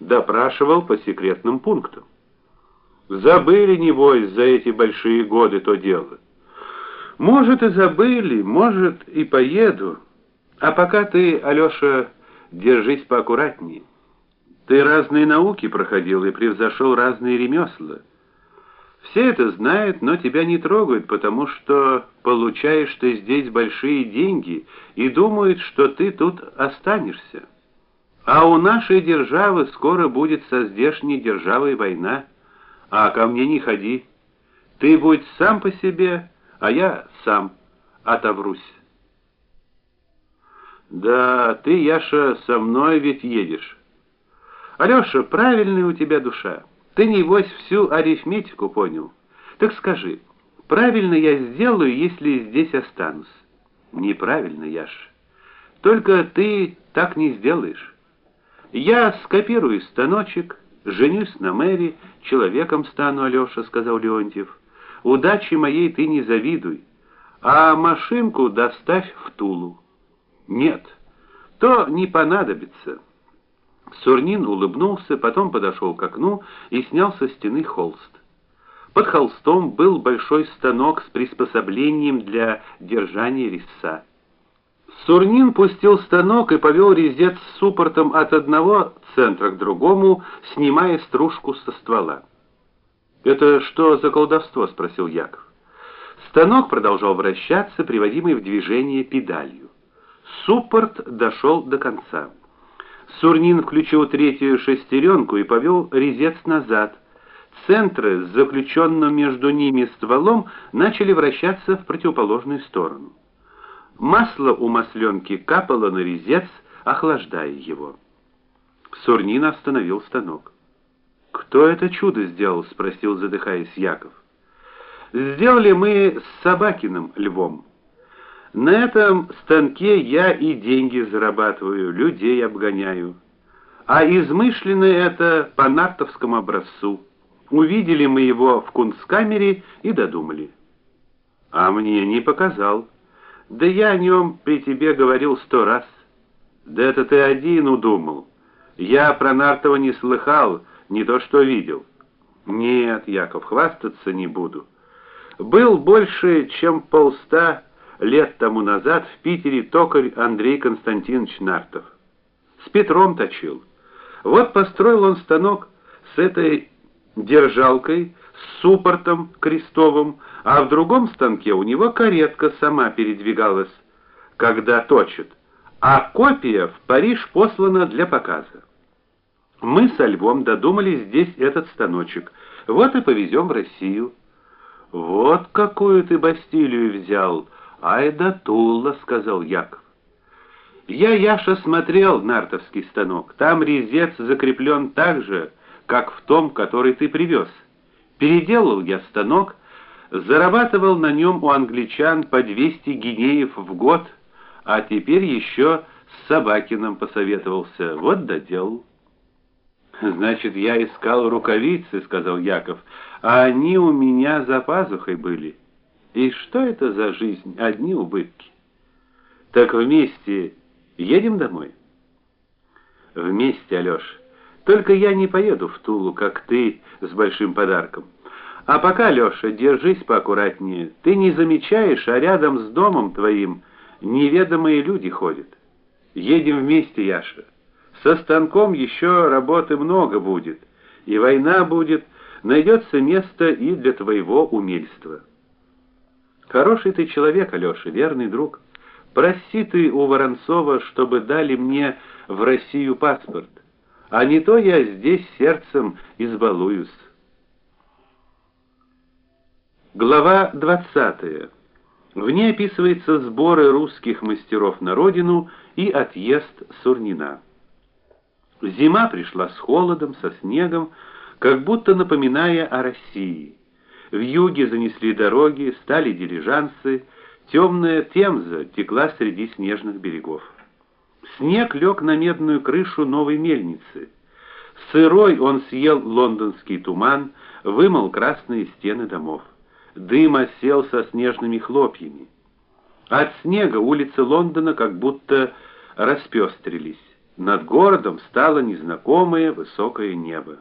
допрашивал по секретным пунктам. Забыли небось за эти большие годы то дело. Может и забыли, может и поеду. А пока ты, Алёша, держись поаккуратнее. Ты разные науки проходил и превзошел разные ремесла. Все это знают, но тебя не трогают, потому что получаешь ты здесь большие деньги и думают, что ты тут останешься. А у нашей державы скоро будет со здешней державой война. А ко мне не ходи. Ты будь сам по себе, а я сам отоврусь. Да, ты, Яша, со мной ведь едешь. Алёша, правильная у тебя душа. Ты небось всю арифметику понял. Так скажи, правильно я сделаю, если здесь останусь? Неправильно, Яша. Только ты так не сделаешь. Я скопирую станочек, женюсь на Мэри, человеком стану, Алёша, сказал Леонтьев. Удачи моей ты не завидуй, а машинку доставь в Тулу. Нет, то не понадобится. Сурнин улыбнулся, потом подошел к окну и снял со стены холст. Под холстом был большой станок с приспособлением для держания резца. Сурнин пустил станок и повел резец с суппортом от одного центра к другому, снимая стружку со ствола. "Это что за колдовство?" спросил Яков. Станок продолжал вращаться, приводимый в движение педалью. Суппорт дошел до конца. Сурнин включил третью шестеренку и повел резец назад. Центры с между ними стволом начали вращаться в противоположную сторону. Масло у масленки капало на резец, охлаждая его. Сурнин остановил станок. Кто это чудо сделал, спросил, задыхаясь Яков. Сделали мы с Собакиным львом. На этом станке я и деньги зарабатываю, людей обгоняю. А измышленное это по нартовскому образцу. Увидели мы его в кунсткамере и додумали. А мне не показал. Да я о нем при тебе говорил сто раз. Да это ты один удумал. Я про Нартова не слыхал, не то что видел. Нет, Яков, хвастаться не буду. Был больше, чем полста лет тому назад в Питере токарь Андрей Константинович Нартов. С Петром точил. Вот построил он станок с этой держалкой, с суппортом крестовым, а в другом станке у него каретка сама передвигалась, когда точит, а копия в Париж послана для показа. Мы со Львом додумали здесь этот станочек. Вот и повезем в Россию. Вот какую ты Бастилию взял, «Ай да Тула», — сказал Яков. Я, Яша, смотрел нартовский станок. Там резец закреплен так же, как в том, который ты привез. Переделал я станок, зарабатывал на нем у англичан по 200 гинеев в год, а теперь еще с Собакиным посоветовался. Вот доделал. Значит, я искал рукавицы, сказал Яков. А они у меня за пазухой были. И что это за жизнь? Одни убытки. Так вместе едем домой. Вместе, Алёш. Только я не поеду в Тулу, как ты, с большим подарком. А пока, Лёша, держись поаккуратнее. Ты не замечаешь, а рядом с домом твоим неведомые люди ходят. Едем вместе, Яша. Со станком еще работы много будет, и война будет, найдется место и для твоего умельства. Хороший ты человек, Алёша, верный друг. Проси ты у Воронцова, чтобы дали мне в Россию паспорт, а не то я здесь сердцем избалуюсь. Глава 20. В ней описываются сборы русских мастеров на родину и отъезд Сурнина. Зима пришла с холодом, со снегом, как будто напоминая о России. В юге занесли дороги, стали дилижансы, темная Темза текла среди снежных берегов. Снег лег на медную крышу новой мельницы. Сырой он съел лондонский туман, вымыл красные стены домов. Дым осел со снежными хлопьями. От снега улицы Лондона как будто распестрились. Над городом стало незнакомое высокое небо.